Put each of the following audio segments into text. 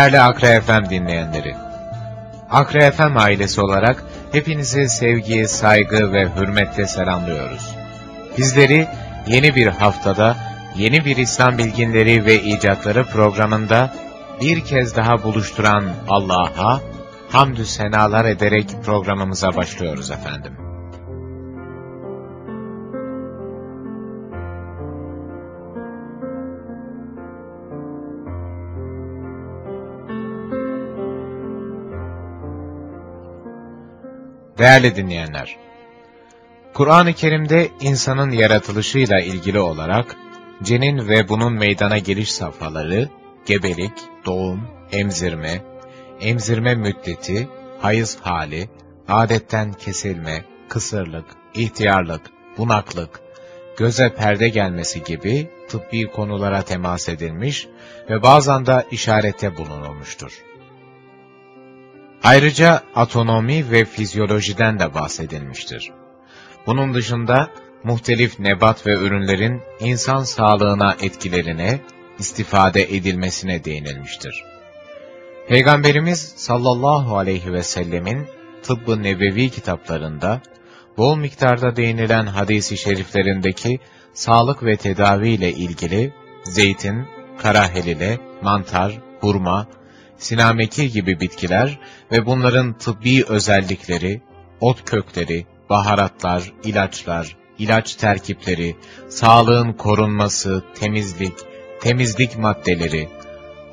Değerli Akra FM dinleyenleri, Akra FM ailesi olarak hepinizi sevgi, saygı ve hürmetle selamlıyoruz. Bizleri yeni bir haftada, yeni bir İslam bilginleri ve icatları programında bir kez daha buluşturan Allah'a hamdü senalar ederek programımıza başlıyoruz efendim. Değerli dinleyenler, Kur'an-ı Kerim'de insanın yaratılışıyla ilgili olarak cenin ve bunun meydana geliş safhaları, gebelik, doğum, emzirme, emzirme müddeti, hayız hali, adetten kesilme, kısırlık, ihtiyarlık, bunaklık, göze perde gelmesi gibi tıbbi konulara temas edilmiş ve bazen de işarette bulunulmuştur. Ayrıca atonomi ve fizyolojiden de bahsedilmiştir. Bunun dışında muhtelif nebat ve ürünlerin insan sağlığına etkilerine, istifade edilmesine değinilmiştir. Peygamberimiz sallallahu aleyhi ve sellemin tıbbı nebevi kitaplarında bol miktarda değinilen hadisi şeriflerindeki sağlık ve tedavi ile ilgili zeytin, karahelile, mantar, hurma, sinameki gibi bitkiler ve bunların tıbbi özellikleri, ot kökleri, baharatlar, ilaçlar, ilaç terkipleri, sağlığın korunması, temizlik, temizlik maddeleri,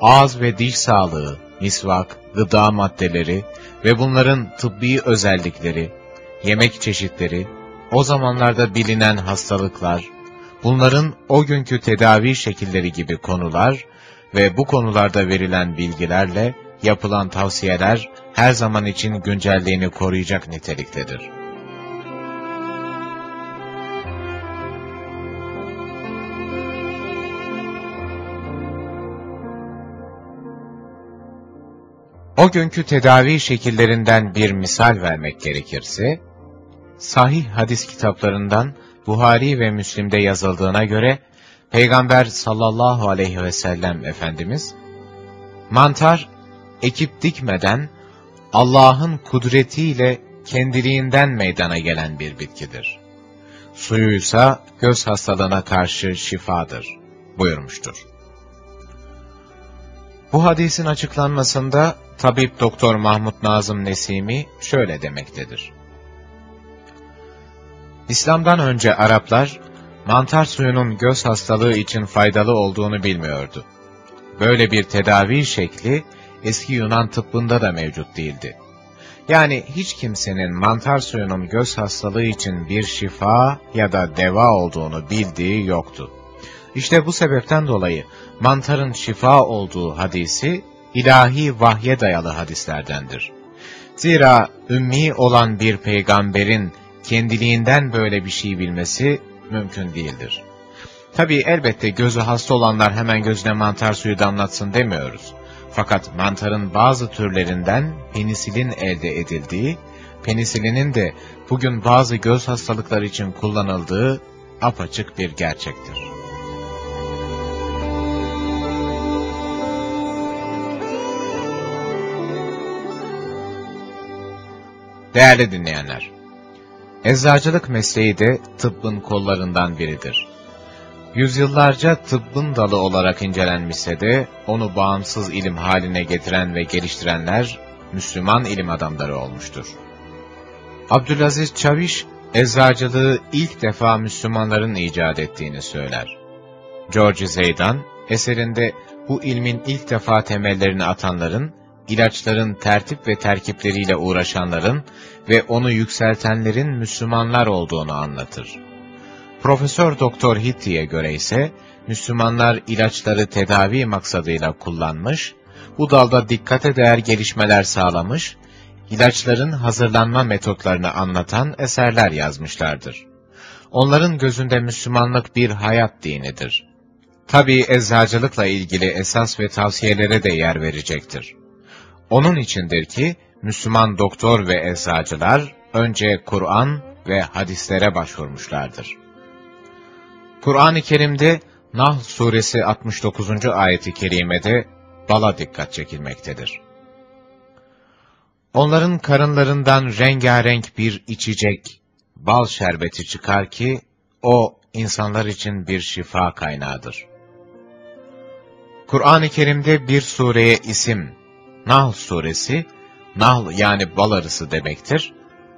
ağız ve diş sağlığı, misvak, gıda maddeleri ve bunların tıbbi özellikleri, yemek çeşitleri, o zamanlarda bilinen hastalıklar, bunların o günkü tedavi şekilleri gibi konular ve bu konularda verilen bilgilerle yapılan tavsiyeler her zaman için güncelliğini koruyacak niteliktedir. O günkü tedavi şekillerinden bir misal vermek gerekirse, sahih hadis kitaplarından Buhari ve Müslim'de yazıldığına göre, Peygamber sallallahu aleyhi ve sellem Efendimiz, mantar ekip dikmeden Allah'ın kudretiyle kendiliğinden meydana gelen bir bitkidir. Suyuysa göz hastalığına karşı şifadır buyurmuştur. Bu hadisin açıklanmasında tabip doktor Mahmud Nazım Nesimi şöyle demektedir. İslam'dan önce Araplar mantar suyunun göz hastalığı için faydalı olduğunu bilmiyordu. Böyle bir tedavi şekli eski Yunan tıbbında da mevcut değildi. Yani hiç kimsenin mantar suyunun göz hastalığı için bir şifa ya da deva olduğunu bildiği yoktu. İşte bu sebepten dolayı mantarın şifa olduğu hadisi ilahi vahye dayalı hadislerdendir. Zira ümmi olan bir peygamberin kendiliğinden böyle bir şey bilmesi mümkün değildir. Tabi elbette gözü hasta olanlar hemen gözüne mantar suyu damlatsın demiyoruz. Fakat mantarın bazı türlerinden penisilin elde edildiği, penisilinin de bugün bazı göz hastalıkları için kullanıldığı apaçık bir gerçektir. Değerli dinleyenler, eczacılık mesleği de tıbbın kollarından biridir. Yüzyıllarca tıbbın dalı olarak incelenmişse de onu bağımsız ilim haline getiren ve geliştirenler Müslüman ilim adamları olmuştur. Abdülaziz Çaviş, eczacılığı ilk defa Müslümanların icat ettiğini söyler. George Zeydan, eserinde bu ilmin ilk defa temellerini atanların, ilaçların tertip ve terkipleriyle uğraşanların ve onu yükseltenlerin Müslümanlar olduğunu anlatır. Profesör Doktor Hitti'ye göre ise, Müslümanlar ilaçları tedavi maksadıyla kullanmış, bu dalda dikkate değer gelişmeler sağlamış, ilaçların hazırlanma metotlarını anlatan eserler yazmışlardır. Onların gözünde Müslümanlık bir hayat dinidir. Tabi eczacılıkla ilgili esas ve tavsiyelere de yer verecektir. Onun içindir ki, Müslüman doktor ve eczacılar önce Kur'an ve hadislere başvurmuşlardır. Kur'an-ı Kerim'de Nahl suresi 69. ayeti kerimede bala dikkat çekilmektedir. Onların karınlarından rengarenk bir içecek, bal şerbeti çıkar ki, o insanlar için bir şifa kaynağıdır. Kur'an-ı Kerim'de bir sureye isim, Nahl suresi, Nahl yani bal arısı demektir,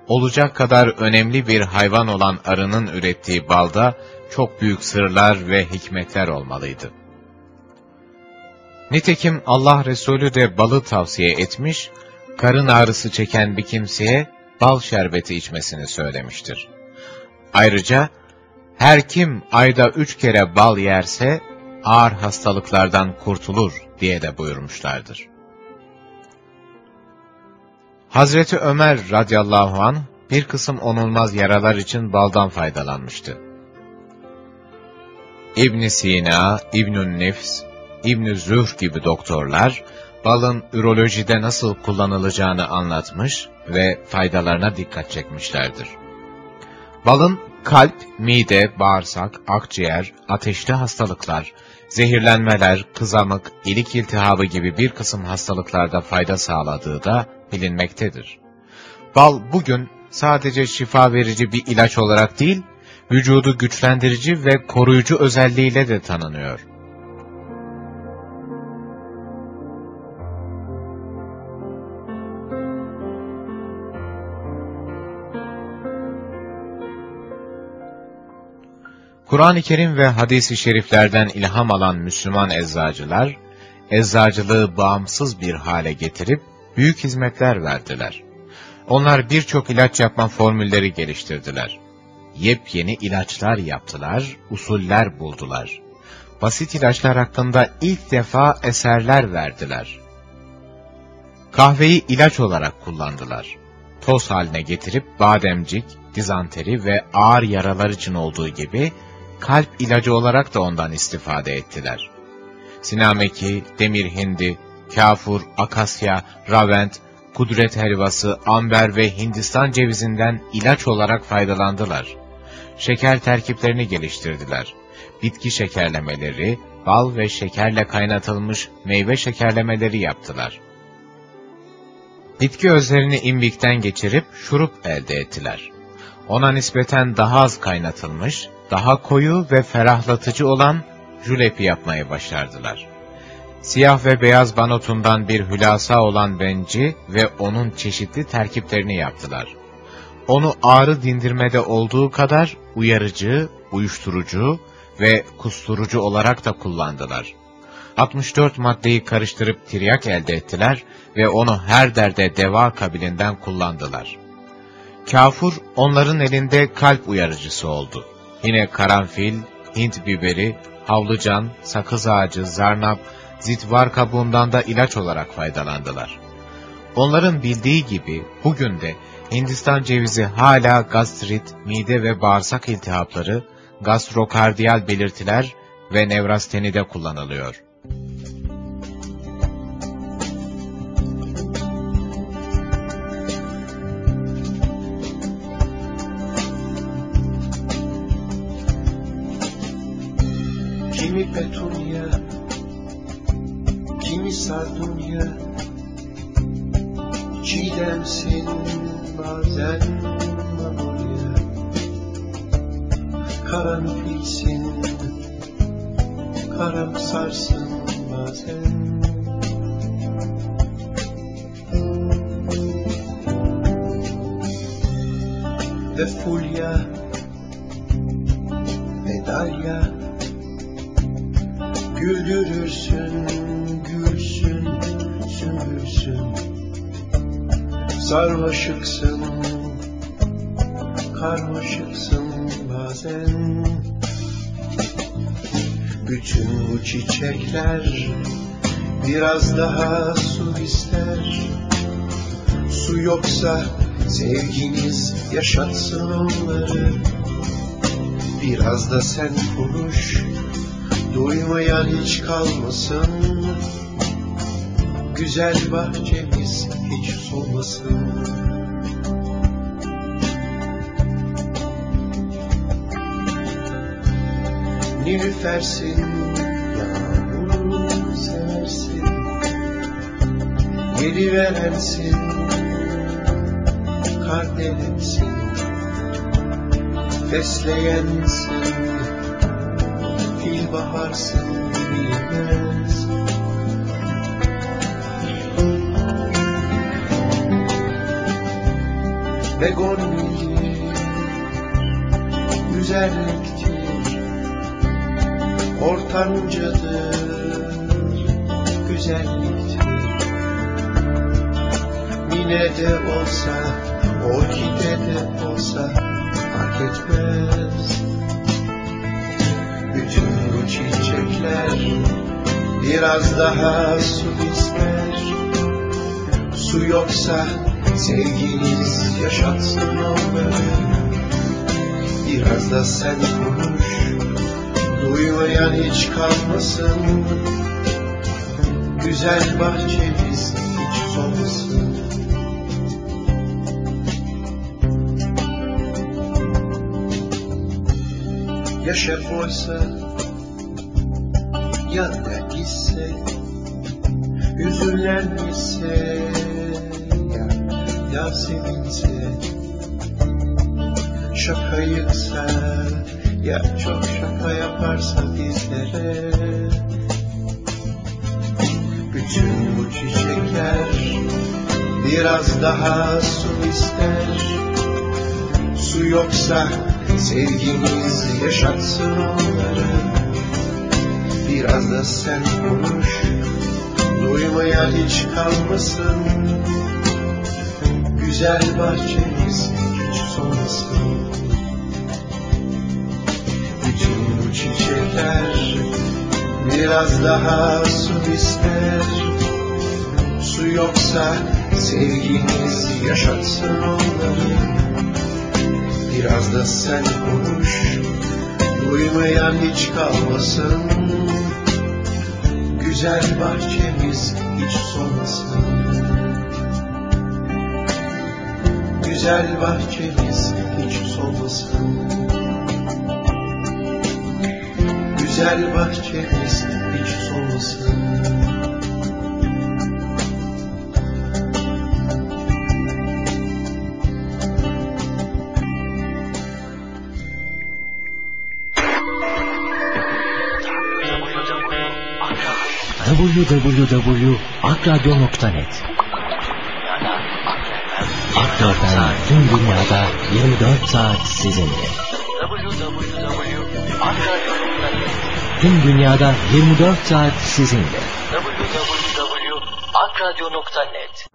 olacak kadar önemli bir hayvan olan arının ürettiği balda çok büyük sırlar ve hikmetler olmalıydı. Nitekim Allah Resulü de balı tavsiye etmiş, karın ağrısı çeken bir kimseye bal şerbeti içmesini söylemiştir. Ayrıca, her kim ayda üç kere bal yerse, ağır hastalıklardan kurtulur diye de buyurmuşlardır. Hazreti Ömer radıyallahu an bir kısım onulmaz yaralar için baldan faydalanmıştı. İbn Sina, İbnü'n Nefs, İbn Zühr gibi doktorlar balın ürolojide nasıl kullanılacağını anlatmış ve faydalarına dikkat çekmişlerdir. Balın kalp, mide, bağırsak, akciğer, ateşli hastalıklar, zehirlenmeler, kızamık, ilik iltihabı gibi bir kısım hastalıklarda fayda sağladığı da bilinmektedir. Bal bugün sadece şifa verici bir ilaç olarak değil, vücudu güçlendirici ve koruyucu özelliğiyle de tanınıyor. Kur'an-ı Kerim ve hadis-i şeriflerden ilham alan Müslüman eczacılar, eczacılığı bağımsız bir hale getirip büyük hizmetler verdiler. Onlar birçok ilaç yapma formülleri geliştirdiler. Yepyeni ilaçlar yaptılar, usuller buldular. Basit ilaçlar hakkında ilk defa eserler verdiler. Kahveyi ilaç olarak kullandılar. Toz haline getirip bademcik, dizanteri ve ağır yaralar için olduğu gibi kalp ilacı olarak da ondan istifade ettiler. Sinameki, demir hindi, kafur, akasya, ravent, kudret helvası, amber ve Hindistan cevizinden ilaç olarak faydalandılar. Şeker terkiplerini geliştirdiler. Bitki şekerlemeleri, bal ve şekerle kaynatılmış meyve şekerlemeleri yaptılar. Bitki özlerini imbikten geçirip şurup elde ettiler. Ona nispeten daha az kaynatılmış, daha koyu ve ferahlatıcı olan julepi yapmayı başardılar. Siyah ve beyaz banotundan bir hülasa olan benci ve onun çeşitli terkiplerini yaptılar. Onu ağrı dindirmede olduğu kadar uyarıcı, uyuşturucu ve kusturucu olarak da kullandılar. 64 maddeyi karıştırıp tiryak elde ettiler ve onu her derde deva kabilinden kullandılar. Kafur onların elinde kalp uyarıcısı oldu. Yine karanfil, Hint biberi, havlucan, sakız ağacı, zarnap, zitvar kabuğundan da ilaç olarak faydalandılar. Onların bildiği gibi bugün de Hindistan cevizi hala gastrit, mide ve bağırsak iltihapları, gastrokardiyal belirtiler ve nevrastenide kullanılıyor. Kimi petunya, kimi sardunya Çiğdemsin bazen mamulya Karanfilsin, karamsarsın bazen. Ve Fulya ve Darya Güldürürsün, Sarmaşıksın, karmaşıksın bazen. Bütün bu çiçekler biraz daha su ister. Su yoksa sevginiz yaşatsın onları. Biraz da sen konuş Duymayan hiç kalmasın. Güzel bahçemiz hiç solmasın Nilüfersin, yağmuru seversin. Yeri verensin, kardelensin Fesleyensin, fil baharsın bilmez Begonvili güzelliktir Ortancadır güzelliktir. Mine de olsa, orkide de olsa fark etmez. Bütün bu çiçekler biraz daha su ister. Su yoksa sevginiz yaşatsın onları Biraz da sen konuş Duymayan hiç kalmasın. Güzel bahçemiz hiç solmasın Ya şef oysa Ya da gitse Ya, ya sevinse Şakayıksa ya çok şaka yaparsa bizlere. Bütün bu çiçekler biraz daha su ister. Su yoksa sevgimiz yaşatsın onları. Biraz da sen konuş Duymayan hiç kalmasın Güzel bahçemiz hiç solmasın bütün bu çiçekler biraz daha su ister. Su yoksa sevginiz yaşatsın onları. Biraz da sen konuş Duymayan hiç kalmasın. Güzel bahçemiz hiç solmasın Güzel bahçemiz hiç solmasın. Güzel bahçemiz hiç solmasın. Www.akradyo.net Ak Radyo'dan tüm dünyada 24 saat sizinle. Tüm dünyada 24 saat sizinle. www.akradyo.net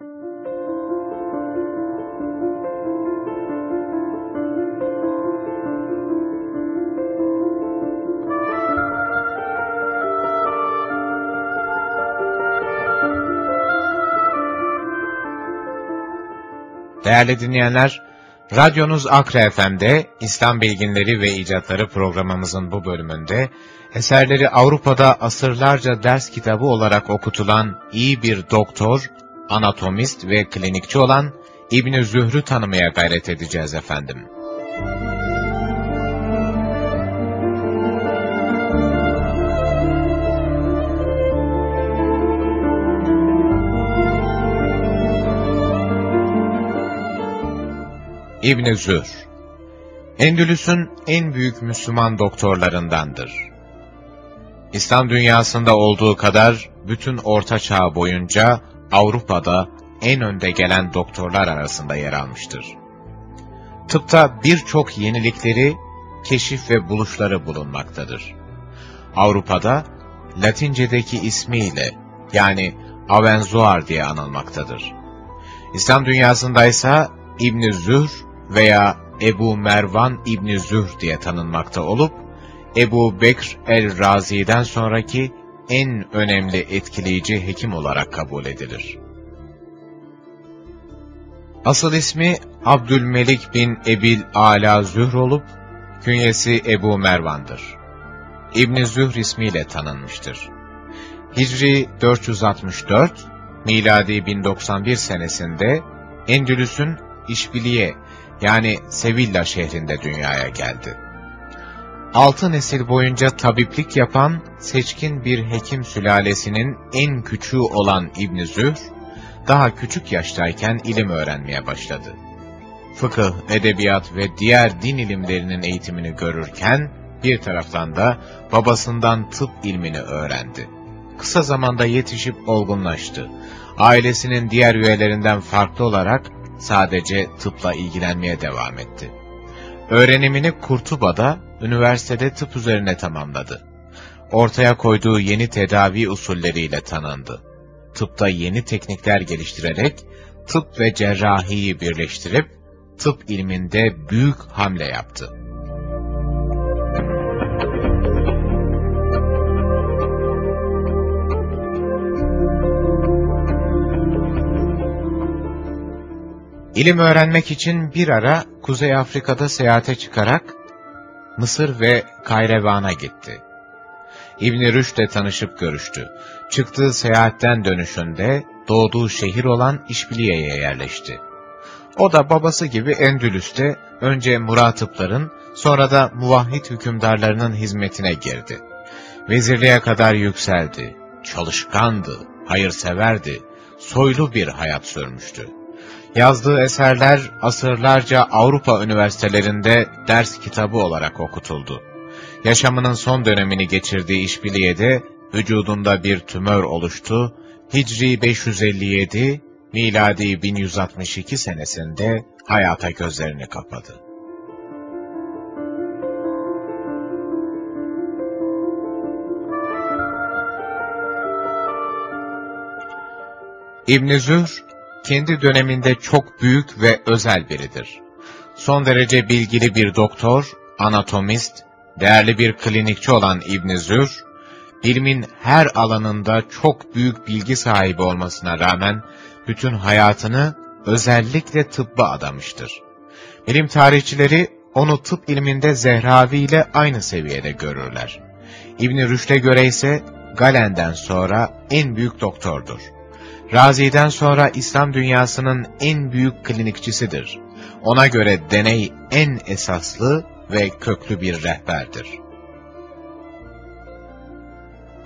Değerli dinleyenler, radyonuz Akra FM'de İslam Bilginleri ve İcatları programımızın bu bölümünde eserleri Avrupa'da asırlarca ders kitabı olarak okutulan iyi bir doktor, anatomist ve klinikçi olan İbni Zühr'ü tanımaya gayret edeceğiz efendim. İbni Zür Endülüs'ün en büyük Müslüman doktorlarındandır. İslam dünyasında olduğu kadar bütün Orta Çağ boyunca Avrupa'da en önde gelen doktorlar arasında yer almıştır. Tıpta birçok yenilikleri, keşif ve buluşları bulunmaktadır. Avrupa'da Latincedeki ismiyle yani Avenzoar diye anılmaktadır. İslam dünyasında ise İbn Zühr veya Ebu Mervan İbn Zühr diye tanınmakta olup Ebu Bekr el-Razi'den sonraki en önemli etkileyici hekim olarak kabul edilir. Asıl ismi Abdülmelik bin Ebil Ala Zühr olup, künyesi Ebu Mervan'dır. İbni Zühr ismiyle tanınmıştır. Hicri 464, miladi 1091 senesinde Endülüs'ün İşbiliye yani Sevilla şehrinde dünyaya geldi. Altı nesil boyunca tabiplik yapan seçkin bir hekim sülalesinin en küçüğü olan İbn Zühr, daha küçük yaştayken ilim öğrenmeye başladı. Fıkıh, edebiyat ve diğer din ilimlerinin eğitimini görürken, bir taraftan da babasından tıp ilmini öğrendi. Kısa zamanda yetişip olgunlaştı. Ailesinin diğer üyelerinden farklı olarak sadece tıpla ilgilenmeye devam etti. Öğrenimini Kurtuba'da, üniversitede tıp üzerine tamamladı. Ortaya koyduğu yeni tedavi usulleriyle tanındı. Tıpta yeni teknikler geliştirerek, tıp ve cerrahiyi birleştirip, tıp ilminde büyük hamle yaptı. İlim öğrenmek için bir ara Kuzey Afrika'da seyahate çıkarak Mısır ve Kayrevan'a gitti. İbn-i Rüşd'le tanışıp görüştü. Çıktığı seyahatten dönüşünde doğduğu şehir olan İşbiliye'ye yerleşti. O da babası gibi Endülüs'te önce muratıpların sonra da muvahhid hükümdarlarının hizmetine girdi. Vezirliğe kadar yükseldi, çalışkandı, hayırseverdi, soylu bir hayat sürmüştü. Yazdığı eserler asırlarca Avrupa üniversitelerinde ders kitabı olarak okutuldu. Yaşamının son dönemini geçirdiği İşbiliye'de vücudunda bir tümör oluştu. Hicri 557, miladi 1162 senesinde hayata gözlerini kapadı. İbn Zühr, kendi döneminde çok büyük ve özel biridir. Son derece bilgili bir doktor, anatomist, değerli bir klinikçi olan İbn Zür, ilmin her alanında çok büyük bilgi sahibi olmasına rağmen bütün hayatını özellikle tıbba adamıştır. Bilim tarihçileri onu tıp ilminde Zehravi ile aynı seviyede görürler. İbn Rüşd'e göre ise Galen'den sonra en büyük doktordur. Razi'den sonra İslam dünyasının en büyük klinikçisidir. Ona göre deney en esaslı ve köklü bir rehberdir.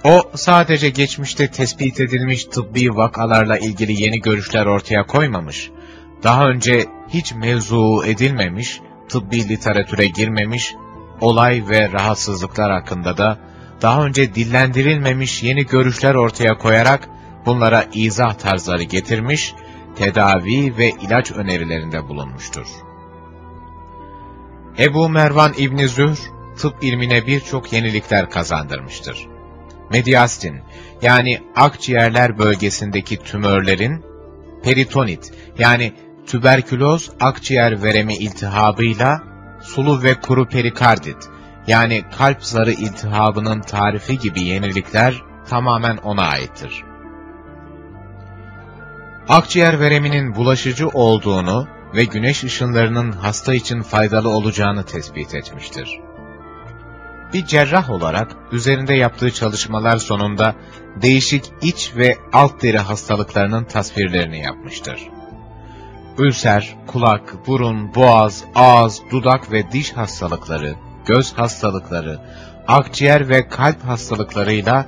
O sadece geçmişte tespit edilmiş tıbbi vakalarla ilgili yeni görüşler ortaya koymamış, daha önce hiç mevzu edilmemiş, tıbbi literatüre girmemiş, olay ve rahatsızlıklar hakkında da daha önce dillendirilmemiş yeni görüşler ortaya koyarak bunlara izah tarzları getirmiş, tedavi ve ilaç önerilerinde bulunmuştur. Ebu Mervan İbni Zühr, tıp ilmine birçok yenilikler kazandırmıştır. Mediastin, yani akciğerler bölgesindeki tümörlerin, peritonit, yani tüberküloz akciğer veremi iltihabıyla, sulu ve kuru perikardit, yani kalp zarı iltihabının tarifi gibi yenilikler tamamen ona aittir akciğer vereminin bulaşıcı olduğunu ve güneş ışınlarının hasta için faydalı olacağını tespit etmiştir. Bir cerrah olarak üzerinde yaptığı çalışmalar sonunda değişik iç ve alt deri hastalıklarının tasvirlerini yapmıştır. Ülser, kulak, burun, boğaz, ağız, dudak ve diş hastalıkları, göz hastalıkları, akciğer ve kalp hastalıklarıyla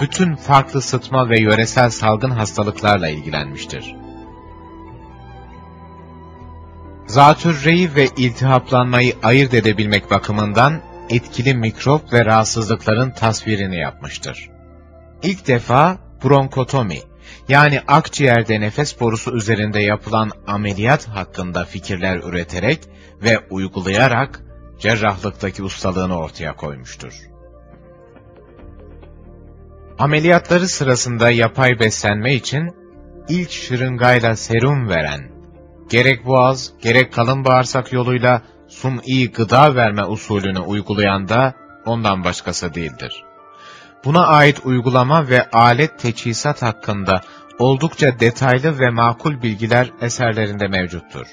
bütün farklı sıtma ve yöresel salgın hastalıklarla ilgilenmiştir. Zatürreyi ve iltihaplanmayı ayırt edebilmek bakımından etkili mikrop ve rahatsızlıkların tasvirini yapmıştır. İlk defa bronkotomi yani akciğerde nefes borusu üzerinde yapılan ameliyat hakkında fikirler üreterek ve uygulayarak cerrahlıktaki ustalığını ortaya koymuştur. Ameliyatları sırasında yapay beslenme için ilk şırıngayla serum veren, gerek boğaz gerek kalın bağırsak yoluyla suni gıda verme usulünü uygulayan da ondan başkası değildir. Buna ait uygulama ve alet teçhizat hakkında oldukça detaylı ve makul bilgiler eserlerinde mevcuttur.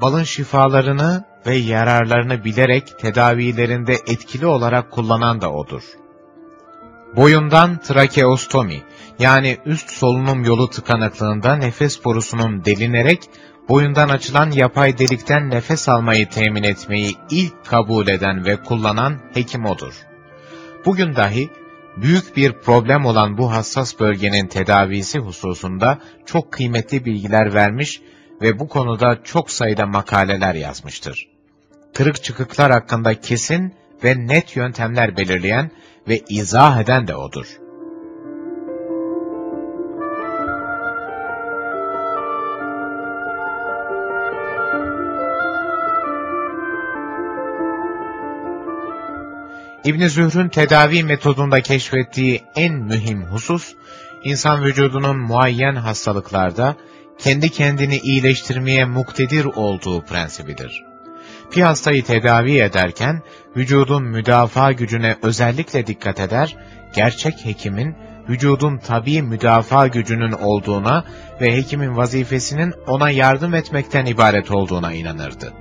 Balın şifalarını ve yararlarını bilerek tedavilerinde etkili olarak kullanan da odur. Boyundan trakeostomi yani üst solunum yolu tıkanıklığında nefes borusunun delinerek boyundan açılan yapay delikten nefes almayı temin etmeyi ilk kabul eden ve kullanan hekim odur. Bugün dahi büyük bir problem olan bu hassas bölgenin tedavisi hususunda çok kıymetli bilgiler vermiş ve bu konuda çok sayıda makaleler yazmıştır. Kırık çıkıklar hakkında kesin ve net yöntemler belirleyen ve izah eden de odur. İbn Zühr'ün tedavi metodunda keşfettiği en mühim husus, insan vücudunun muayyen hastalıklarda kendi kendini iyileştirmeye muktedir olduğu prensibidir. Bir hastayı tedavi ederken vücudun müdafaa gücüne özellikle dikkat eder, gerçek hekimin vücudun tabi müdafaa gücünün olduğuna ve hekimin vazifesinin ona yardım etmekten ibaret olduğuna inanırdı.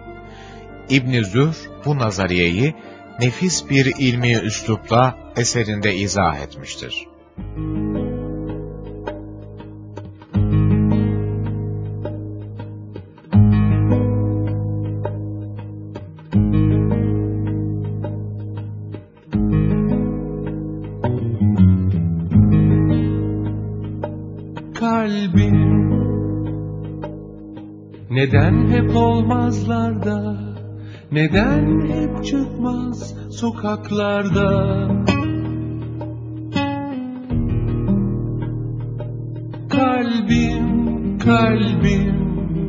İbn Zühr bu nazariyeyi nefis bir ilmi üslupla eserinde izah etmiştir. Kalbim sokaklarda? Kalbim, kalbim,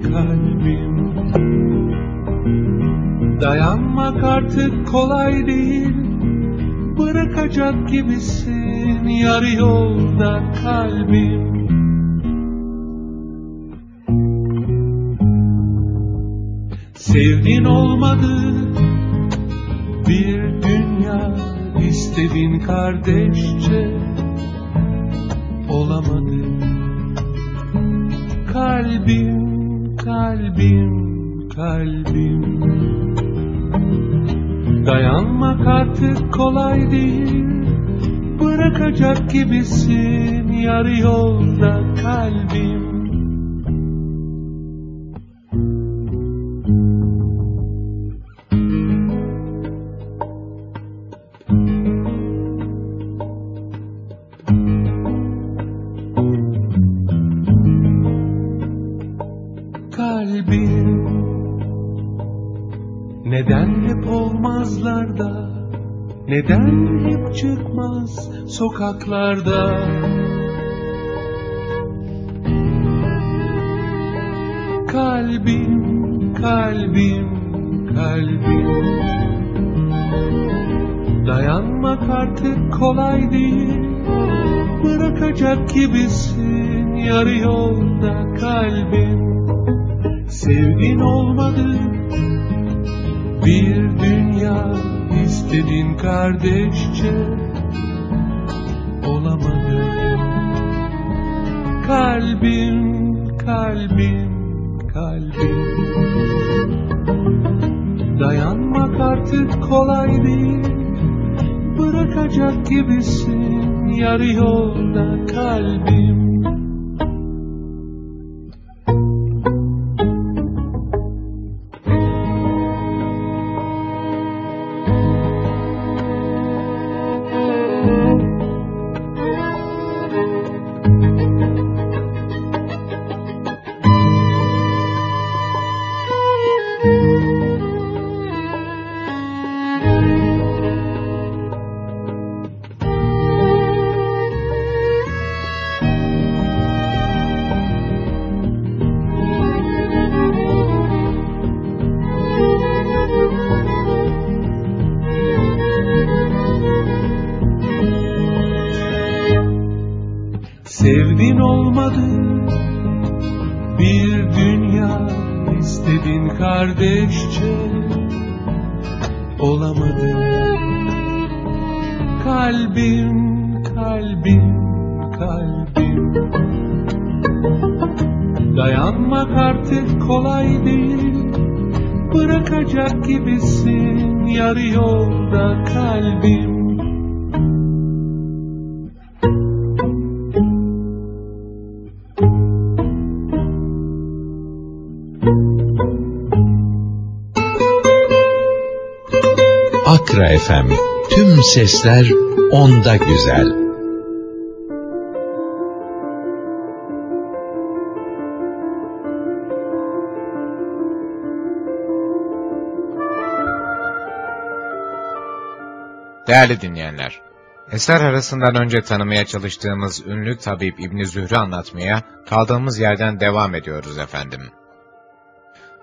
kalbim. Dayanmak artık kolay değil. Bırakacak gibisin yarı yolda kalbim. Sevgin olmadı istedin kardeşçe. Olamadı. Kalbim kalbim kalbim. Dayanmak artık kolay değil. Bırakacak gibisin yarı yolda kalbim sokaklarda? Kalbim, kalbim, kalbim. Dayanmak artık kolay değil. Bırakacak gibisin yarı yolda kalbim. Sevgin olmadı. Bir dünya istedin kardeşçe kalbim kalbim kalbim. Dayanmak artık kolay değil. Bırakacak gibisin. Yarı yolda kalbim Tüm sesler onda güzel. Değerli dinleyenler, eser arasından önce tanımaya çalıştığımız ünlü tabip İbni Zührü anlatmaya kaldığımız yerden devam ediyoruz efendim.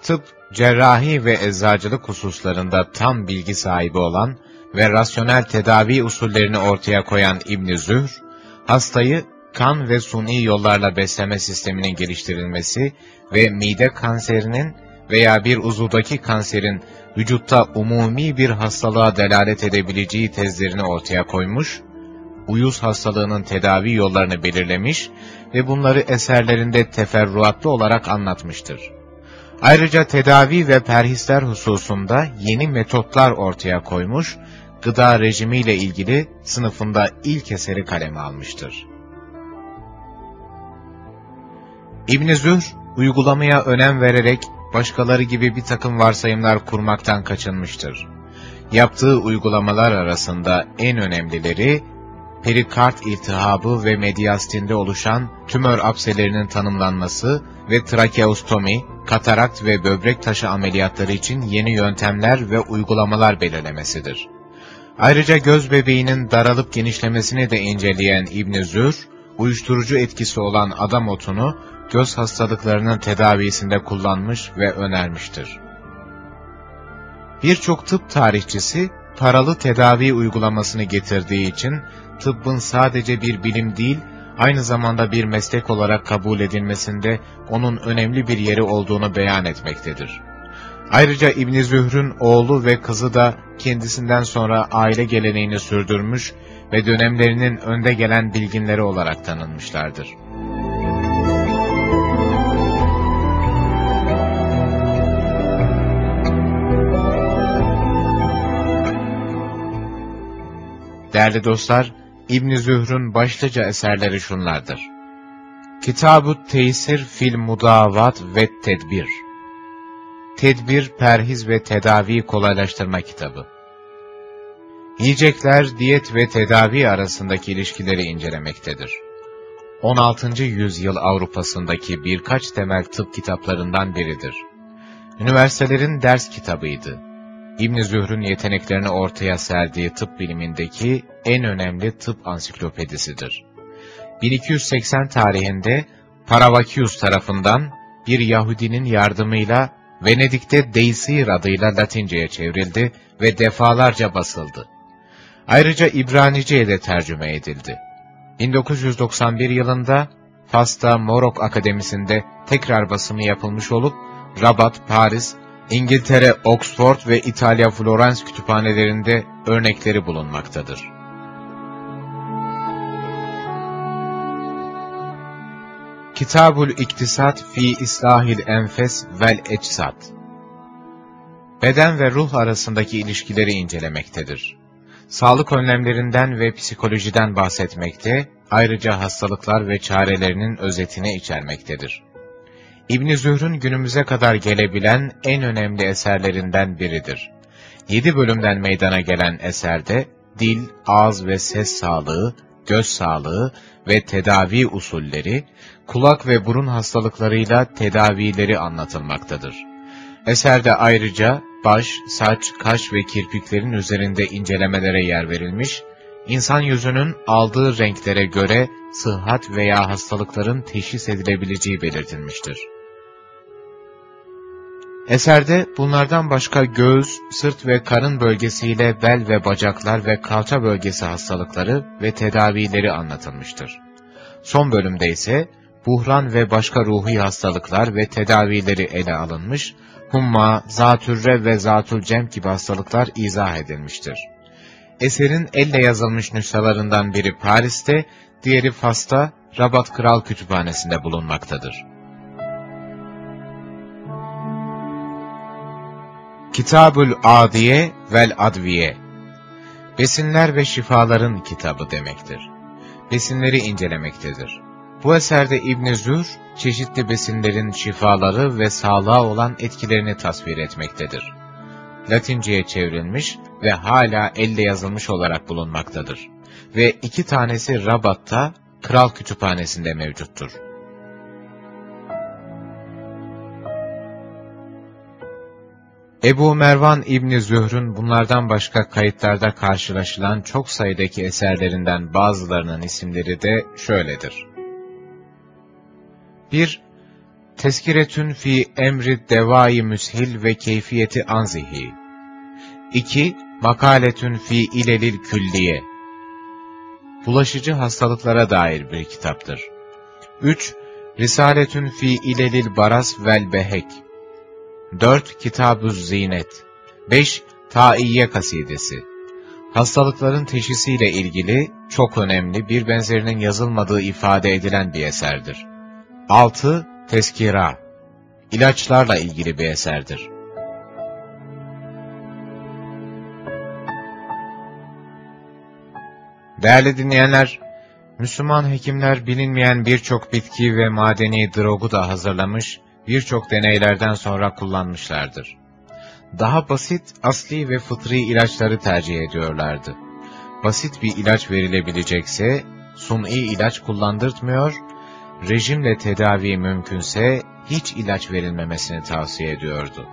Tıp, cerrahi ve eczacılık hususlarında tam bilgi sahibi olan ve rasyonel tedavi usullerini ortaya koyan İbni Zühr, hastayı kan ve suni yollarla besleme sisteminin geliştirilmesi ve mide kanserinin veya bir uzuvdaki kanserin vücutta umumi bir hastalığa delalet edebileceği tezlerini ortaya koymuş, uyuz hastalığının tedavi yollarını belirlemiş ve bunları eserlerinde teferruatlı olarak anlatmıştır. Ayrıca tedavi ve perhisler hususunda yeni metotlar ortaya koymuş, gıda rejimiyle ilgili sınıfında ilk eseri kaleme almıştır. İbn Zühr, uygulamaya önem vererek başkaları gibi bir takım varsayımlar kurmaktan kaçınmıştır. Yaptığı uygulamalar arasında en önemlileri, perikard iltihabı ve mediastinde oluşan tümör apselerinin tanımlanması ve trakeostomi, katarakt ve böbrek taşı ameliyatları için yeni yöntemler ve uygulamalar belirlemesidir. Ayrıca göz bebeğinin daralıp genişlemesini de inceleyen İbn Zür, uyuşturucu etkisi olan adam otunu göz hastalıklarının tedavisinde kullanmış ve önermiştir. Birçok tıp tarihçisi paralı tedavi uygulamasını getirdiği için tıbbın sadece bir bilim değil, aynı zamanda bir meslek olarak kabul edilmesinde onun önemli bir yeri olduğunu beyan etmektedir. Ayrıca İbn Zühr'ün oğlu ve kızı da kendisinden sonra aile geleneğini sürdürmüş ve dönemlerinin önde gelen bilginleri olarak tanınmışlardır. Değerli dostlar, İbn Zühr'ün başlıca eserleri şunlardır. Kitab-ı Teysir fil Mudavat ve Tedbir Tedbir, Perhiz ve Tedavi Kolaylaştırma Kitabı Yiyecekler, diyet ve tedavi arasındaki ilişkileri incelemektedir. 16. yüzyıl Avrupa'sındaki birkaç temel tıp kitaplarından biridir. Üniversitelerin ders kitabıydı. İbn Zühr'ün yeteneklerini ortaya serdiği tıp bilimindeki en önemli tıp ansiklopedisidir. 1280 tarihinde Paravakius tarafından bir Yahudinin yardımıyla Venedik'te Deisir adıyla Latince'ye çevrildi ve defalarca basıldı. Ayrıca İbranice'ye de tercüme edildi. 1991 yılında Fas'ta Morok Akademisi'nde tekrar basımı yapılmış olup Rabat, Paris, İngiltere, Oxford ve İtalya Florence kütüphanelerinde örnekleri bulunmaktadır. Kitabul İktisat fi İslahil Enfes vel Ecsat Beden ve ruh arasındaki ilişkileri incelemektedir. Sağlık önlemlerinden ve psikolojiden bahsetmekte, ayrıca hastalıklar ve çarelerinin özetini içermektedir. İbn Zühr'ün günümüze kadar gelebilen en önemli eserlerinden biridir. Yedi bölümden meydana gelen eserde, dil, ağız ve ses sağlığı, göz sağlığı ve tedavi usulleri, kulak ve burun hastalıklarıyla tedavileri anlatılmaktadır. Eserde ayrıca baş, saç, kaş ve kirpiklerin üzerinde incelemelere yer verilmiş, insan yüzünün aldığı renklere göre sıhhat veya hastalıkların teşhis edilebileceği belirtilmiştir. Eserde bunlardan başka göz, sırt ve karın bölgesiyle bel ve bacaklar ve kalça bölgesi hastalıkları ve tedavileri anlatılmıştır. Son bölümde ise buhran ve başka ruhi hastalıklar ve tedavileri ele alınmış, humma, zatürre ve zatülcem gibi hastalıklar izah edilmiştir. Eserin elle yazılmış nüshalarından biri Paris'te, diğeri Fas'ta, Rabat Kral Kütüphanesi'nde bulunmaktadır. Kitabül Adiye vel Adviye Besinler ve şifaların kitabı demektir. Besinleri incelemektedir. Bu eserde İbn Zür, çeşitli besinlerin şifaları ve sağlığa olan etkilerini tasvir etmektedir. Latinceye çevrilmiş ve hala elle yazılmış olarak bulunmaktadır. Ve iki tanesi Rabat'ta, Kral Kütüphanesi'nde mevcuttur. Ebu Mervan İbni Zühr'ün bunlardan başka kayıtlarda karşılaşılan çok sayıdaki eserlerinden bazılarının isimleri de şöyledir. 1. Teskiretün fi emri devai müshil ve keyfiyeti anzihi. 2. Makaletün fi ilelil külliye. Bulaşıcı hastalıklara dair bir kitaptır. 3. Risaletün fi ilelil baras vel behek. 4. Kitab-ı Zinet 5. Taiyye Kasidesi Hastalıkların teşhisiyle ilgili çok önemli bir benzerinin yazılmadığı ifade edilen bir eserdir. 6. Teskira İlaçlarla ilgili bir eserdir. Değerli dinleyenler, Müslüman hekimler bilinmeyen birçok bitki ve madeni drogu da hazırlamış birçok deneylerden sonra kullanmışlardır. Daha basit, asli ve fıtri ilaçları tercih ediyorlardı. Basit bir ilaç verilebilecekse, suni ilaç kullandırtmıyor, rejimle tedavi mümkünse hiç ilaç verilmemesini tavsiye ediyordu.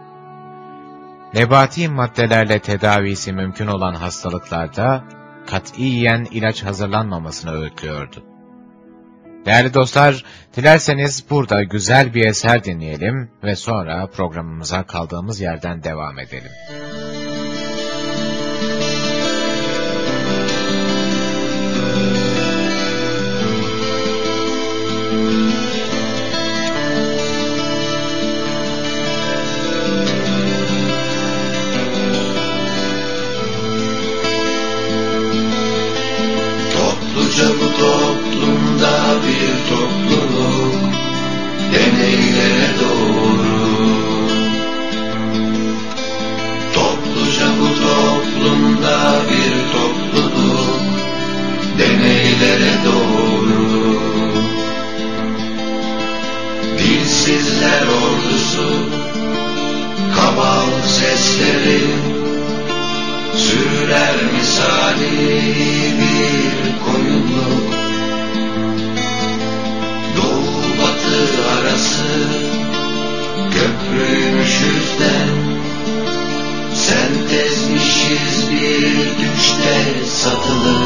Nebati maddelerle tedavisi mümkün olan hastalıklarda katiyen ilaç hazırlanmamasını öğütlüyordu. Değerli dostlar, dilerseniz burada güzel bir eser dinleyelim ve sonra programımıza kaldığımız yerden devam edelim. Topluca bu toplumda bir topluluk Deneylere doğru. Topluca bu toplumda bir topluluk Deneylere doğru. Dilsizler ordusu Kabal sesleri Sürüler misali bir koyunluk arası Köprüymüşüz de Sentezmişiz bir düşte satılık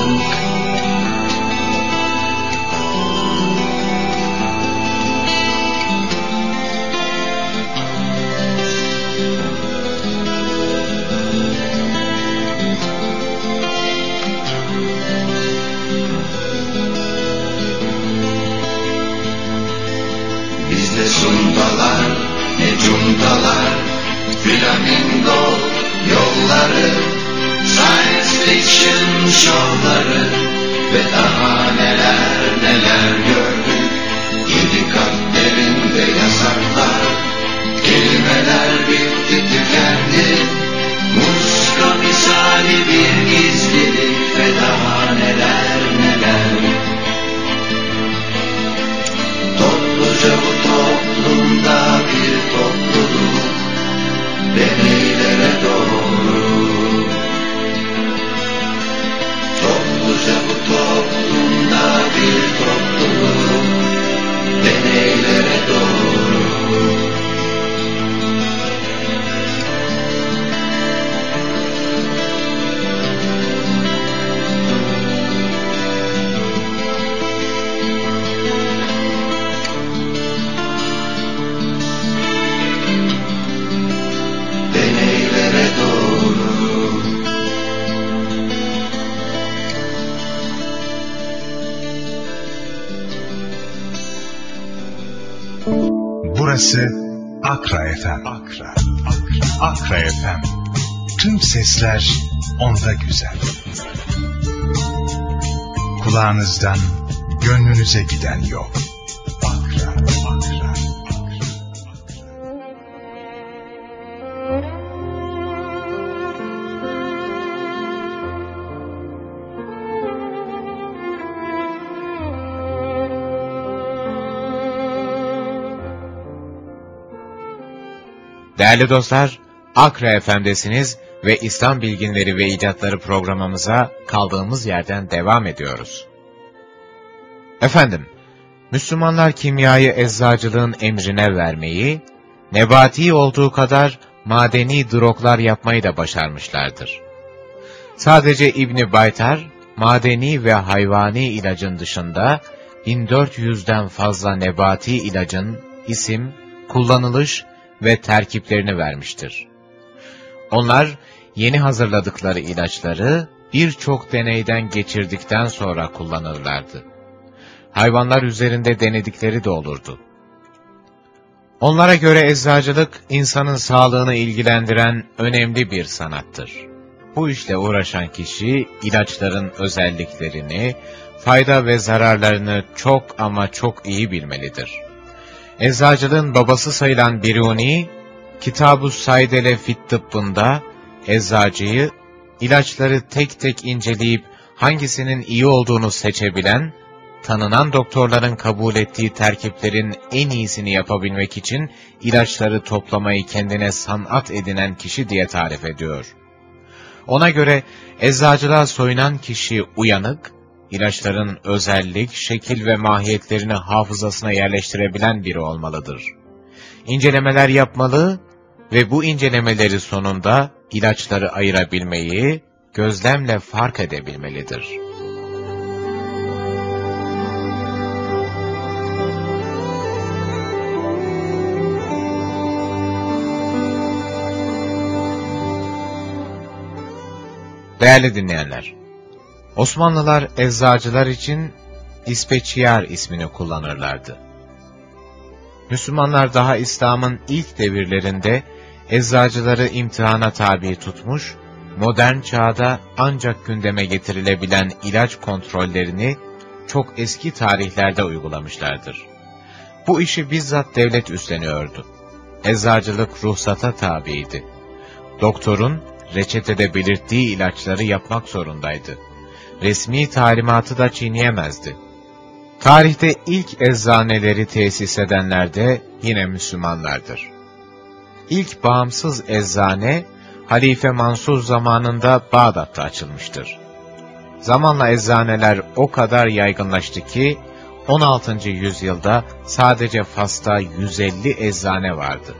Kulağınızdan gönlünüze giden Akra. Değerli dostlar, Akra FM'desiniz ve İslam Bilginleri ve İcatları programımıza kaldığımız yerden devam ediyoruz. Efendim, Müslümanlar kimyayı eczacılığın emrine vermeyi, nebati olduğu kadar madeni droglar yapmayı da başarmışlardır. Sadece İbni Baytar, madeni ve hayvani ilacın dışında 1400'den fazla nebati ilacın isim, kullanılış ve terkiplerini vermiştir. Onlar yeni hazırladıkları ilaçları birçok deneyden geçirdikten sonra kullanırlardı. Hayvanlar üzerinde denedikleri de olurdu. Onlara göre eczacılık insanın sağlığını ilgilendiren önemli bir sanattır. Bu işle uğraşan kişi ilaçların özelliklerini, fayda ve zararlarını çok ama çok iyi bilmelidir. Eczacılığın babası sayılan Biruni, Kitab-ı Saydele Fit Tıbbında eczacıyı ilaçları tek tek inceleyip hangisinin iyi olduğunu seçebilen, tanınan doktorların kabul ettiği terkiplerin en iyisini yapabilmek için ilaçları toplamayı kendine sanat edinen kişi diye tarif ediyor. Ona göre eczacılığa soyunan kişi uyanık, ilaçların özellik, şekil ve mahiyetlerini hafızasına yerleştirebilen biri olmalıdır. İncelemeler yapmalı ve bu incelemeleri sonunda ilaçları ayırabilmeyi, gözlemle fark edebilmelidir. Değerli dinleyenler, Osmanlılar eczacılar için İspeçiyar ismini kullanırlardı. Müslümanlar daha İslam'ın ilk devirlerinde eczacıları imtihana tabi tutmuş, modern çağda ancak gündeme getirilebilen ilaç kontrollerini çok eski tarihlerde uygulamışlardır. Bu işi bizzat devlet üstleniyordu. Eczacılık ruhsata tabiydi. Doktorun reçetede belirttiği ilaçları yapmak zorundaydı. Resmi talimatı da çiğneyemezdi. Tarihte ilk eczaneleri tesis edenler de yine Müslümanlardır. İlk bağımsız eczane, Halife Mansur zamanında Bağdat'ta açılmıştır. Zamanla eczaneler o kadar yaygınlaştı ki, 16. yüzyılda sadece Fas'ta 150 eczane vardı.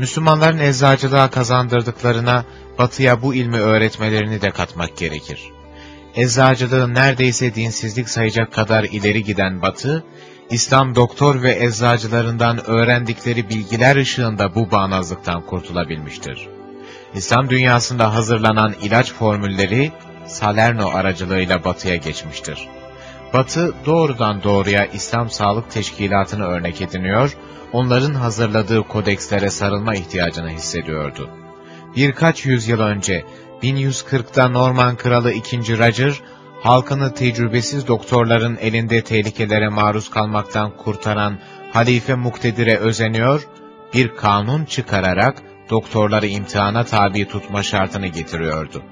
Müslümanların eczacılığa kazandırdıklarına batıya bu ilmi öğretmelerini de katmak gerekir. Eczacılığı neredeyse dinsizlik sayacak kadar ileri giden batı, İslam doktor ve eczacılarından öğrendikleri bilgiler ışığında bu bağnazlıktan kurtulabilmiştir. İslam dünyasında hazırlanan ilaç formülleri Salerno aracılığıyla batıya geçmiştir. Batı doğrudan doğruya İslam Sağlık Teşkilatı'nı örnek ediniyor, onların hazırladığı kodekslere sarılma ihtiyacını hissediyordu. Birkaç yüzyıl önce 1140'da Norman Kralı II. Roger, halkını tecrübesiz doktorların elinde tehlikelere maruz kalmaktan kurtaran Halife Muktedir'e özeniyor, bir kanun çıkararak doktorları imtihana tabi tutma şartını getiriyordu.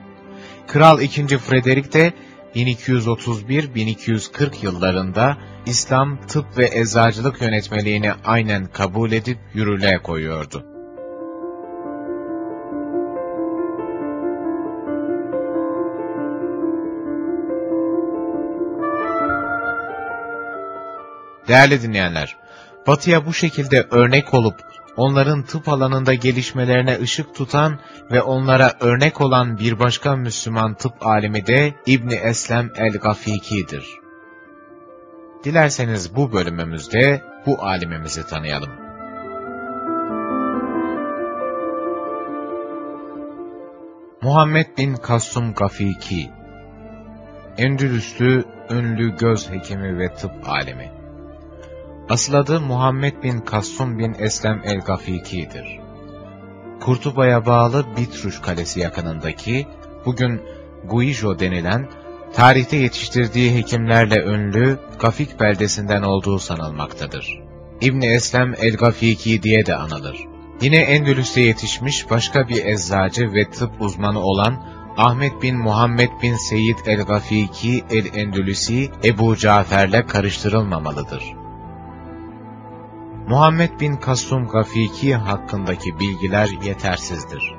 Kral II. Frederick de 1231-1240 yıllarında İslam tıp ve eczacılık yönetmeliğini aynen kabul edip yürürlüğe koyuyordu. Değerli dinleyenler, Batı'ya bu şekilde örnek olup onların tıp alanında gelişmelerine ışık tutan ve onlara örnek olan bir başka Müslüman tıp alimi de İbni Eslem el-Gafiki'dir. Dilerseniz bu bölümümüzde bu alimimizi tanıyalım. Muhammed bin Kassum Gafiki Endülüslü ünlü göz hekimi ve tıp alimi Asıl adı Muhammed bin Kassum bin Eslem el-Gafiki'dir. Kurtuba'ya bağlı Bitruş Kalesi yakınındaki, bugün Guijo denilen, tarihte yetiştirdiği hekimlerle ünlü Gafik beldesinden olduğu sanılmaktadır. İbni Eslem el-Gafiki diye de anılır. Yine Endülüs'te yetişmiş başka bir eczacı ve tıp uzmanı olan Ahmet bin Muhammed bin Seyyid el-Gafiki el-Endülüsi Ebu Cafer'le karıştırılmamalıdır. Muhammed bin Kasum Gafiki hakkındaki bilgiler yetersizdir.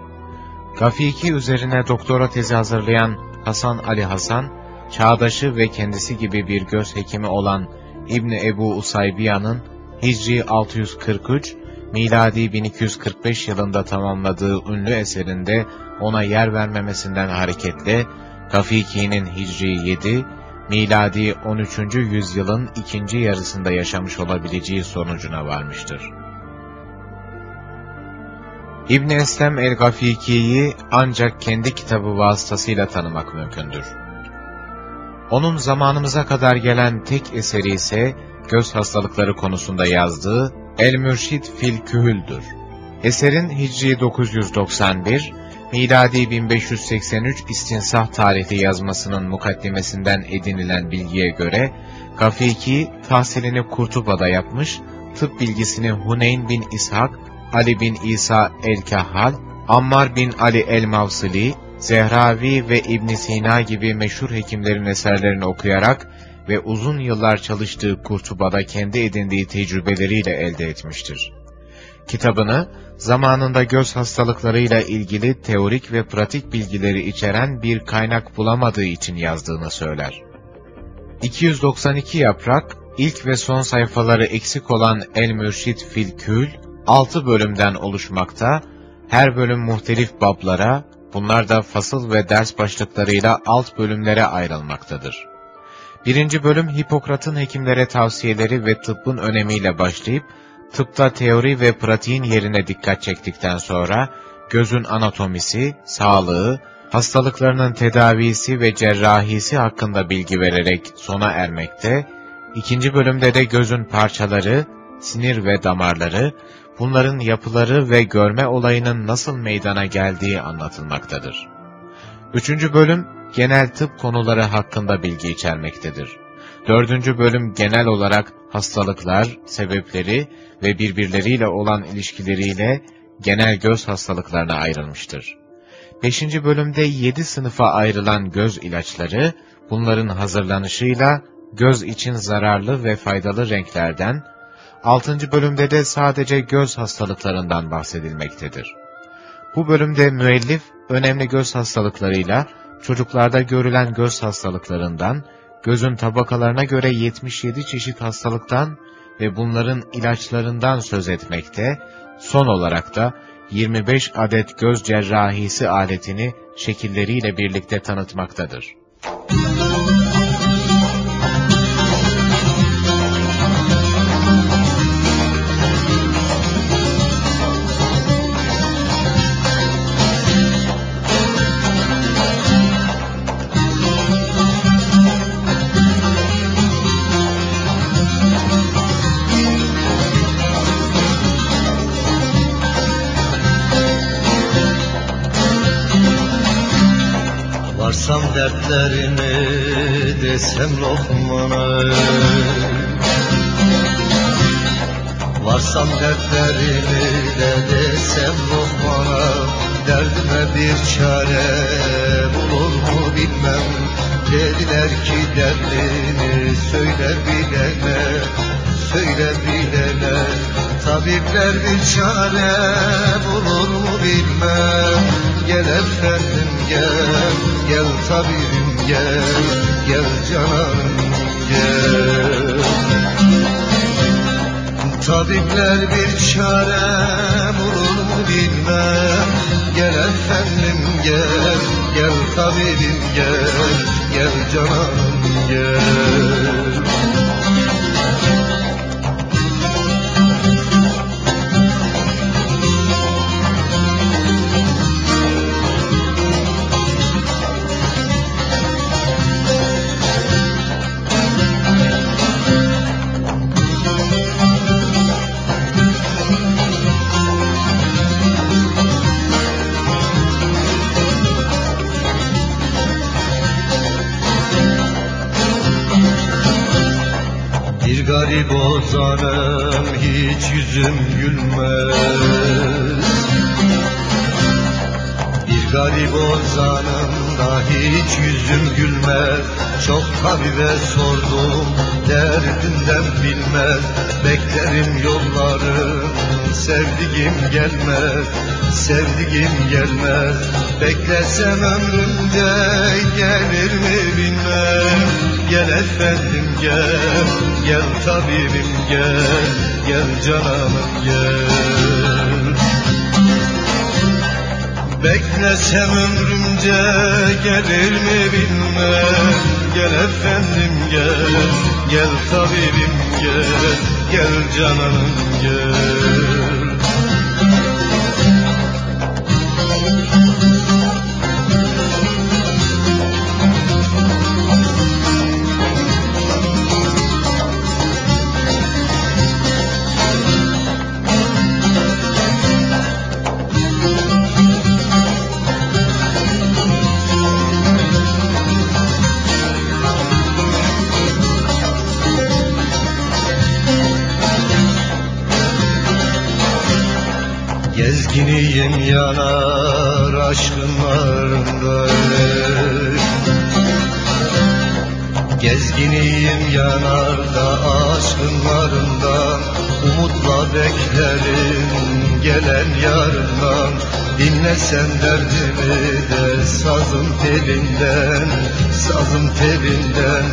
Gafiki üzerine doktora tezi hazırlayan Hasan Ali Hasan, çağdaşı ve kendisi gibi bir göz hekimi olan İbni Ebu Usaybiya'nın Hicri 643, miladi 1245 yılında tamamladığı ünlü eserinde ona yer vermemesinden hareketle, Gafiki'nin Hicri 7, miladi 13. yüzyılın ikinci yarısında yaşamış olabileceği sonucuna varmıştır. İbn Eslem el-Gafiki'yi ancak kendi kitabı vasıtasıyla tanımak mümkündür. Onun zamanımıza kadar gelen tek eseri ise göz hastalıkları konusunda yazdığı El-Mürşid fil Kühül'dür. Eserin Hicri 991, miladi 1583 istinsah tarihli yazmasının mukaddimesinden edinilen bilgiye göre, Gafiki tahsilini Kurtuba'da yapmış, tıp bilgisini Huneyn bin İshak, Ali bin İsa el-Kahhal, Ammar bin Ali el-Mavsili, Zehravi ve İbn Sina gibi meşhur hekimlerin eserlerini okuyarak ve uzun yıllar çalıştığı Kurtuba'da kendi edindiği tecrübeleriyle elde etmiştir. Kitabını, zamanında göz hastalıklarıyla ilgili teorik ve pratik bilgileri içeren bir kaynak bulamadığı için yazdığını söyler. 292 yaprak, ilk ve son sayfaları eksik olan El-Mürşid Filkül, 6 bölümden oluşmakta, her bölüm muhtelif bablara, bunlar da fasıl ve ders başlıklarıyla alt bölümlere ayrılmaktadır. Birinci bölüm Hipokrat'ın hekimlere tavsiyeleri ve tıbbın önemiyle başlayıp, tıpta teori ve pratiğin yerine dikkat çektikten sonra, gözün anatomisi, sağlığı, hastalıklarının tedavisi ve cerrahisi hakkında bilgi vererek sona ermekte, ikinci bölümde de gözün parçaları, sinir ve damarları, bunların yapıları ve görme olayının nasıl meydana geldiği anlatılmaktadır. Üçüncü bölüm, genel tıp konuları hakkında bilgi içermektedir. Dördüncü bölüm genel olarak hastalıklar, sebepleri ve birbirleriyle olan ilişkileriyle genel göz hastalıklarına ayrılmıştır. Beşinci bölümde yedi sınıfa ayrılan göz ilaçları, bunların hazırlanışıyla göz için zararlı ve faydalı renklerden, altıncı bölümde de sadece göz hastalıklarından bahsedilmektedir. Bu bölümde müellif, önemli göz hastalıklarıyla, çocuklarda görülen göz hastalıklarından, gözün tabakalarına göre 77 çeşit hastalıktan ve bunların ilaçlarından söz etmekte, son olarak da 25 adet göz cerrahisi aletini şekilleriyle birlikte tanıtmaktadır. Dertlerimi desem Lokman'a. Varsam dertlerimi de desem Lokman'a. Derdime bir çare bulur mu bilmem. Dediler ki derdini söyle bilene. Söyle bilene. Tabipler bir çare bulur mu bilmem. Gel efendim gel, gel tabibim gel Gel cananım gel. Tabipler bir çare bulur mu bilmem. Gel efendim gel, gel tabibim gel Gel cananım gel ozanım hiç yüzüm gülmez. Bir garip ozanım da hiç yüzüm gülmez. Çok tabibe sordum derdinden bilmez. Beklerim yollarım sevdiğim gelmez. Sevdiğim gelmez. Beklesem ömrümde gelir mi bilmem Gel efendim gel. Gel tabibim gel. Gel cananım gel. Beklesem ömrümce gelir mi bilmem. Gel efendim gel. Gel tabibim gel. Gel cananım gel Yanar aşkınlarında Gezginiyim yanar da aşkınlarından Umutla beklerim gelen yarından. Dinlesen derdimi de sazın telinden Sazın telinden.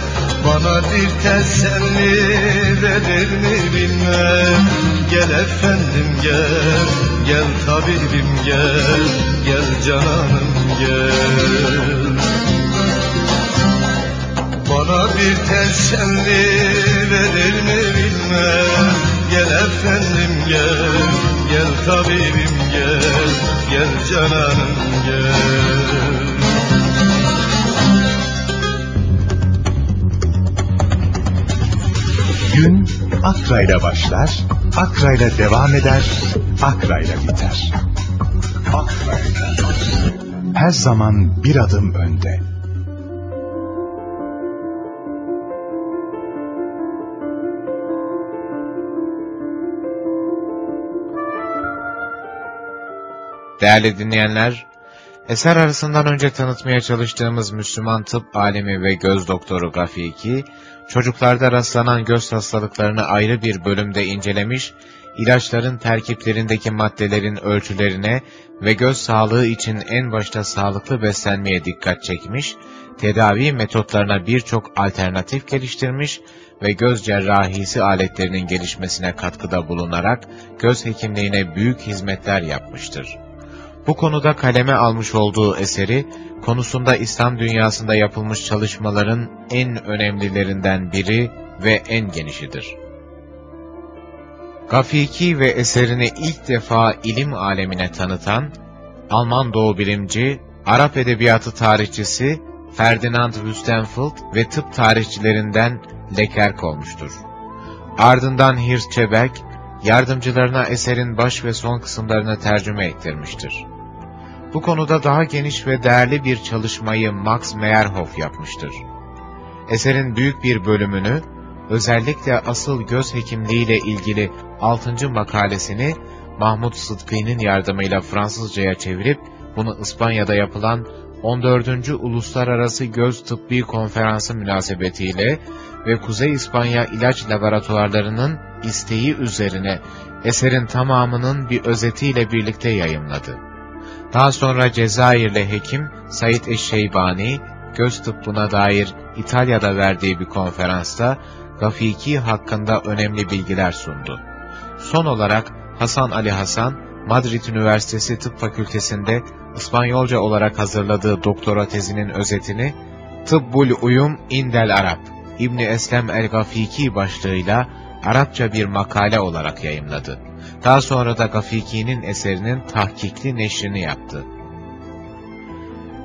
Bana bir teselli verir mi bilmem. Gel efendim gel Gel tabibim gel Gel cananım gel. Bana bir teselli verir mi bilmem. Gel efendim gel Gel tabibim gel Gel cananım gel. Gün Akra'yla başlar, Akra'yla devam eder, Akra'yla biter. Akra'yla Her zaman bir adım önde. Değerli dinleyenler, eser arasından önce tanıtmaya çalıştığımız Müslüman tıp alemi ve göz doktoru Gafiki, çocuklarda rastlanan göz hastalıklarını ayrı bir bölümde incelemiş, ilaçların terkiplerindeki maddelerin ölçülerine ve göz sağlığı için en başta sağlıklı beslenmeye dikkat çekmiş, tedavi metotlarına birçok alternatif geliştirmiş ve göz cerrahisi aletlerinin gelişmesine katkıda bulunarak göz hekimliğine büyük hizmetler yapmıştır. Bu konuda kaleme almış olduğu eseri, konusunda İslam dünyasında yapılmış çalışmaların en önemlilerinden biri ve en genişidir. Gafiki ve eserini ilk defa ilim alemine tanıtan, Alman doğu bilimci, Arap edebiyatı tarihçisi Ferdinand Wüstenfeld ve tıp tarihçilerinden Leclerc olmuştur. Ardından Hirschberg, yardımcılarına eserin baş ve son kısımlarını tercüme ettirmiştir. Bu konuda daha geniş ve değerli bir çalışmayı Max Meyerhoff yapmıştır. Eserin büyük bir bölümünü, özellikle asıl göz hekimliğiyle ilgili 6. makalesini Mahmut Sıtkı'nın yardımıyla Fransızcaya çevirip bunu İspanya'da yapılan 14. Uluslararası Göz Tıbbi Konferansı münasebetiyle ve Kuzey İspanya İlaç Laboratuvarlarının isteği üzerine eserin tamamının bir özetiyle birlikte yayımladı. Daha sonra Cezayirli hekim Said Eşşeybani, göz tıbbına dair İtalya'da verdiği bir konferansta Gafiki hakkında önemli bilgiler sundu. Son olarak Hasan Ali Hasan, Madrid Üniversitesi Tıp Fakültesi'nde İspanyolca olarak hazırladığı doktora tezinin özetini Tıbbul Uyum İndel Arap, İbni Eslem el-Gafiki başlığıyla Arapça bir makale olarak yayımladı. Daha sonra da Gafiki'nin eserinin tahkikli neşrini yaptı.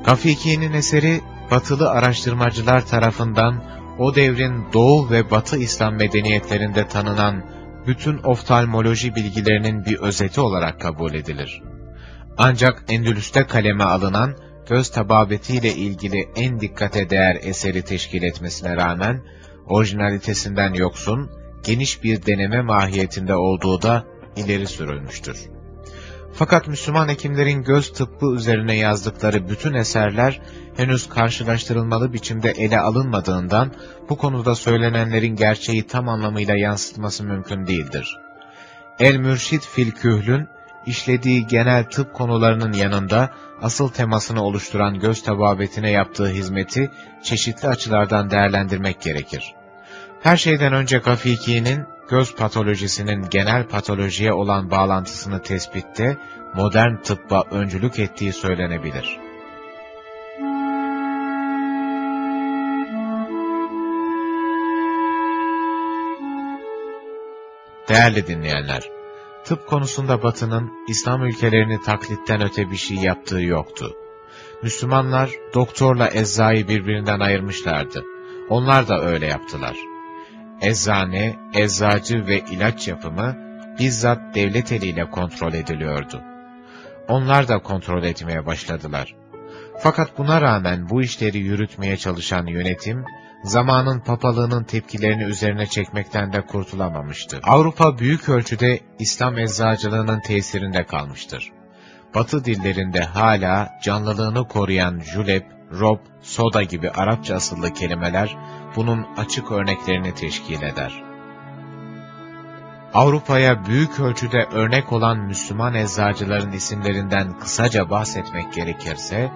Gafiki'nin eseri, batılı araştırmacılar tarafından o devrin Doğu ve Batı İslam medeniyetlerinde tanınan bütün oftalmoloji bilgilerinin bir özeti olarak kabul edilir. Ancak Endülüs'te kaleme alınan göz tababetiyle ilgili en dikkate değer eseri teşkil etmesine rağmen, orijinalitesinden yoksun, geniş bir deneme mahiyetinde olduğu da ileri sürülmüştür. Fakat Müslüman hekimlerin göz tıbbı üzerine yazdıkları bütün eserler henüz karşılaştırılmalı biçimde ele alınmadığından bu konuda söylenenlerin gerçeği tam anlamıyla yansıtması mümkün değildir. El-Mürşid fil işlediği genel tıp konularının yanında asıl temasını oluşturan göz tababetine yaptığı hizmeti çeşitli açılardan değerlendirmek gerekir. Her şeyden önce Gafiki'nin göz patolojisinin genel patolojiye olan bağlantısını tespitte modern tıbba öncülük ettiği söylenebilir. Değerli dinleyenler, tıp konusunda Batı'nın İslam ülkelerini taklitten öte bir şey yaptığı yoktu. Müslümanlar doktorla eczayı birbirinden ayırmışlardı. Onlar da öyle yaptılar. Eczane, eczacı ve ilaç yapımı bizzat devlet eliyle kontrol ediliyordu. Onlar da kontrol etmeye başladılar. Fakat buna rağmen bu işleri yürütmeye çalışan yönetim, zamanın papalığının tepkilerini üzerine çekmekten de kurtulamamıştı. Avrupa büyük ölçüde İslam eczacılığının tesirinde kalmıştır. Batı dillerinde hala canlılığını koruyan julep, rob, soda gibi Arapça asıllı kelimeler bunun açık örneklerini teşkil eder. Avrupa'ya büyük ölçüde örnek olan Müslüman eczacıların isimlerinden kısaca bahsetmek gerekirse,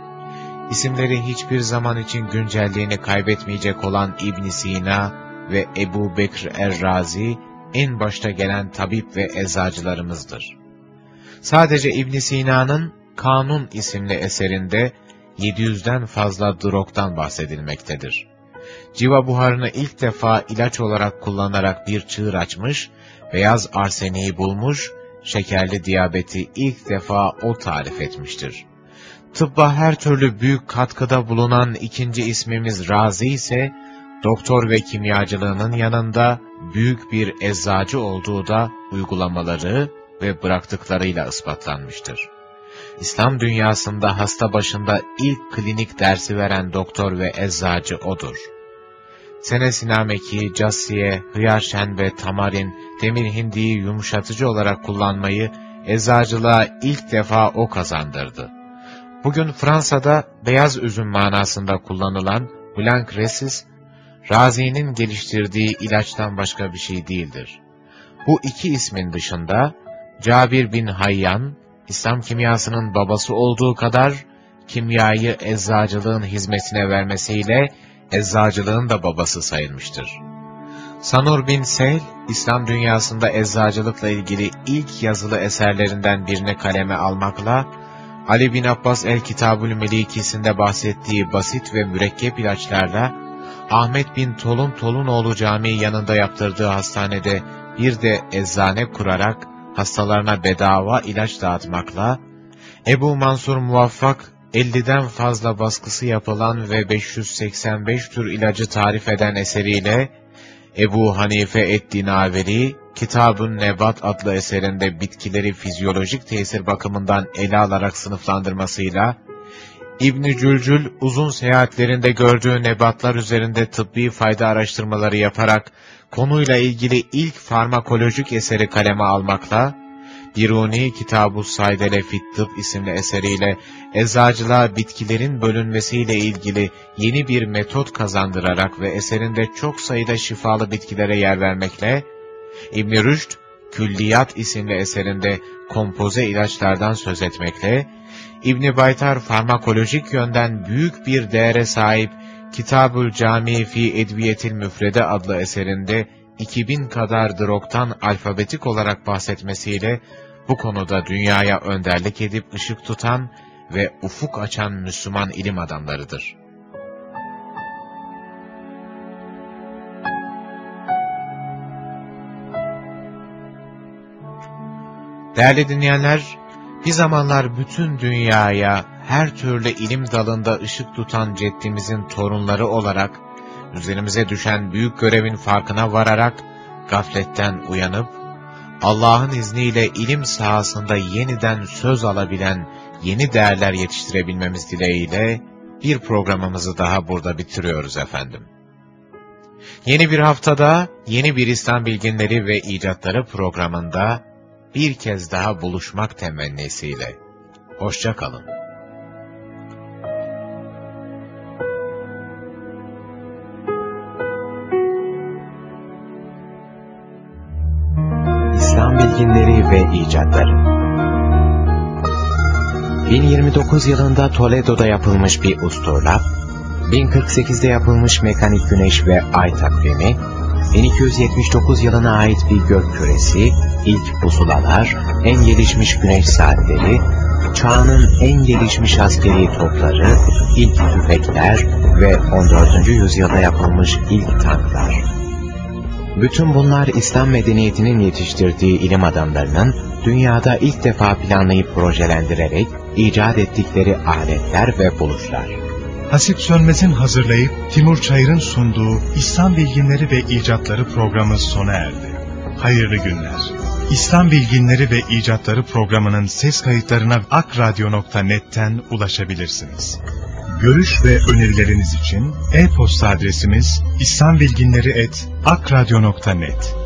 isimleri hiçbir zaman için güncelliğini kaybetmeyecek olan ibn Sina ve Ebu Bekr Er-Razi, en başta gelen tabip ve eczacılarımızdır. Sadece ibn Sina'nın Kanun isimli eserinde 700'den fazla drogdan bahsedilmektedir. Civa buharını ilk defa ilaç olarak kullanarak bir çığır açmış, beyaz arseniyi bulmuş, şekerli diyabeti ilk defa o tarif etmiştir. Tıbba her türlü büyük katkıda bulunan ikinci ismimiz Razi ise, doktor ve kimyacılığının yanında büyük bir eczacı olduğu da uygulamaları ve bıraktıklarıyla ispatlanmıştır. İslam dünyasında hasta başında ilk klinik dersi veren doktor ve eczacı odur. Senesinameki, casiye, hıyarşen ve tamarin, demir hindiyi yumuşatıcı olarak kullanmayı eczacılığa ilk defa o kazandırdı. Bugün Fransa'da beyaz üzüm manasında kullanılan Blanc Resis, Razi'nin geliştirdiği ilaçtan başka bir şey değildir. Bu iki ismin dışında Cabir bin Hayyan, İslam kimyasının babası olduğu kadar kimyayı eczacılığın hizmetine vermesiyle eczacılığın da babası sayılmıştır. Sanur bin Seyl, İslam dünyasında eczacılıkla ilgili ilk yazılı eserlerinden birini kaleme almakla, Ali bin Abbas el-Kitabül Melikisi'nde bahsettiği basit ve mürekkep ilaçlarla, Ahmet bin Tolun Tolunoğlu Camii yanında yaptırdığı hastanede bir de eczane kurarak, hastalarına bedava ilaç dağıtmakla, Ebu Mansur Muvaffak, 50'den fazla baskısı yapılan ve 585 tür ilacı tarif eden eseriyle, Ebu Hanife Eddinaveri, Kitab-ı Nebat adlı eserinde bitkileri fizyolojik tesir bakımından ele alarak sınıflandırmasıyla, İbn-i Cülcül uzun seyahatlerinde gördüğü nebatlar üzerinde tıbbi fayda araştırmaları yaparak konuyla ilgili ilk farmakolojik eseri kaleme almakla, Biruni Kitab-ı Saydele Fit isimli eseriyle eczacılığa bitkilerin bölünmesiyle ilgili yeni bir metot kazandırarak ve eserinde çok sayıda şifalı bitkilere yer vermekle, İbn-i Rüşd, Külliyat isimli eserinde kompoze ilaçlardan söz etmekle, İbn Baytar farmakolojik yönden büyük bir değere sahip Kitabül Cami fi Edviyetil Müfrede adlı eserinde 2000 kadar drogtan alfabetik olarak bahsetmesiyle bu konuda dünyaya önderlik edip ışık tutan ve ufuk açan Müslüman ilim adamlarıdır. Değerli dinleyenler, bir zamanlar bütün dünyaya her türlü ilim dalında ışık tutan ceddimizin torunları olarak, üzerimize düşen büyük görevin farkına vararak, gafletten uyanıp, Allah'ın izniyle ilim sahasında yeniden söz alabilen yeni değerler yetiştirebilmemiz dileğiyle, bir programımızı daha burada bitiriyoruz efendim. Yeni bir haftada yeni bir İslam bilginleri ve icatları programında bir kez daha buluşmak temennisiyle. Hoşça kalın. İslam bilginleri ve icatları 1029 yılında Toledo'da yapılmış bir usturlap, 1048'de yapılmış mekanik güneş ve ay takvimi, 1279 yılına ait bir gök küresi, ilk pusulalar, en gelişmiş güneş saatleri, çağının en gelişmiş askeri topları, ilk tüfekler ve 14. yüzyılda yapılmış ilk tanklar. Bütün bunlar İslam medeniyetinin yetiştirdiği ilim adamlarının dünyada ilk defa planlayıp projelendirerek icat ettikleri aletler ve buluşlar. Hasip Sönmez'in hazırlayıp Timur Çayır'ın sunduğu İslam Bilginleri ve İcatları programı sona erdi. Hayırlı günler. İslam Bilginleri ve İcatları programının ses kayıtlarına akradyo.net'ten ulaşabilirsiniz. Görüş ve önerileriniz için e-posta adresimiz islambilginleri.akradyo.net